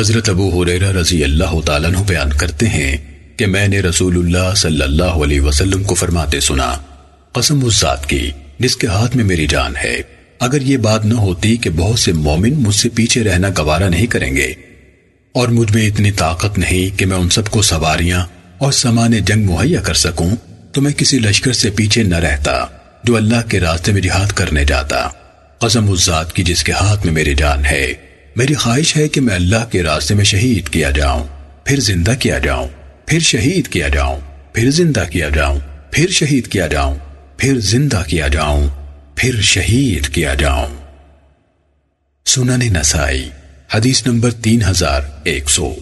حضرت ابو حریرہ رضی اللہ تعالیٰ عنہ بیان کرتے ہیں کہ میں نے رسول اللہ صلی اللہ علیہ وسلم کو فرماتے سنا، قسم اس ذات کی، جس کے ہاتھ میں میری جان ہے۔ اگر یہ بات نہ ہوتی کہ بہت سے مومن مجھ سے پیچھے رہنا گوارا نہیں کریں گے۔ اور مجھ میں اتنی طاقت نہیں کہ میں ان سب کو سواریاں اور سامان جنگ مہیا کر سکوں، تو میں کسی لشکر سے پیچھے نہ رہتا جو اللہ کے راستے میں جہاد کرنے جاتا۔ قسم اس ذات کی جس کے ہاتھ میں میری جان ہے۔ میری خواہش ہے کہ میں اللہ کے راستے میں شہید کیا جاؤں، پھر زندہ کیا جاؤں، پھر شہید کیا جاؤں، پھر زندہ کیا جاؤں، پھر شہید کیا جاؤں، پھر زندہ کیا جاؤں، پھر شہید کیا جاؤں۔ سنن نسائی، حدیث نمبر تین ہزار ایک سو۔